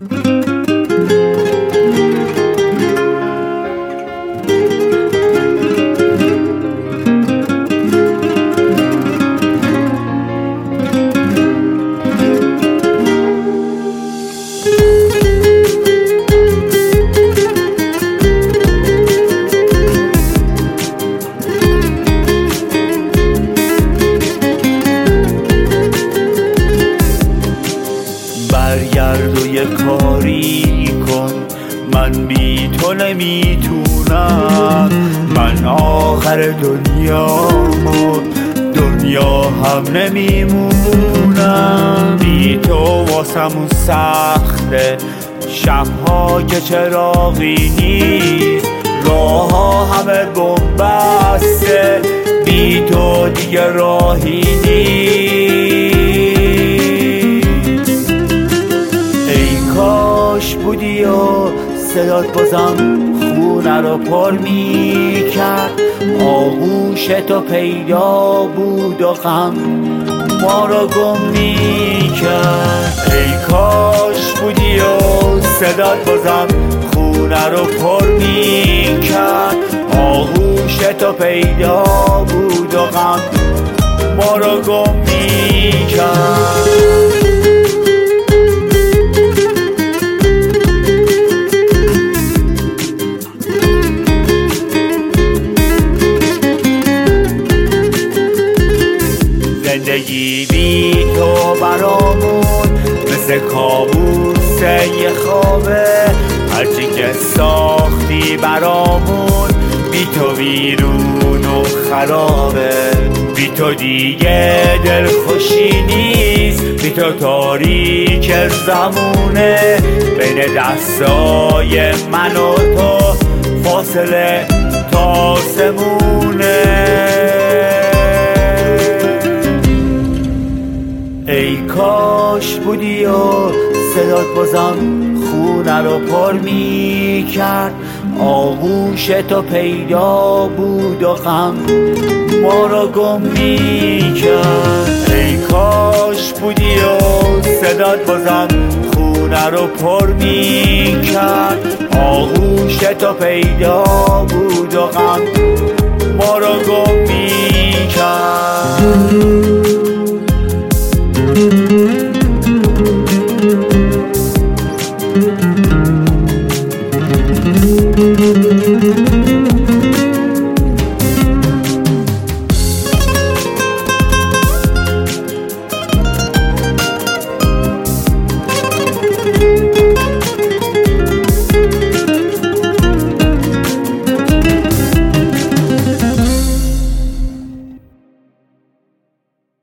Música برگرد و یه کاری کن. من بی تو نمی‌تونم. من آخر دنیا دنیا هم نمیمونم. بی تو واسمون سخته. شبها که چراغی نیست. راه ها همه بسته بی تو دیگه راهی نیست. صدات بازم خونه رو پر می‌کرد. آغوش تو پیدا بود و غم ما رو گم می‌کرد. ای کاش بودی و صدات بازم خونه رو پر می‌کرد. آغوش تو پیدا بود و غم ما رو گم می‌کرد. زندگی بی تو برامون مثل کابوس یه خوابه. هرچی که ساختی برامون بی تو ویرون و خرابه. بی تو دیگه دل خوشی نیست بی تو تاریک زمونه. بین دستای من و تو فاصله تا سمونه ای کاش بودی و صدات بازم خونه رو پر می‌کرد. آغوش تو پیدا بود و غم ما رو گم می‌کرد. ای کاش بودی و صدات بازم خونه رو پر می‌کرد. آغوش تو پیدا بود و غم ما رو گم thank you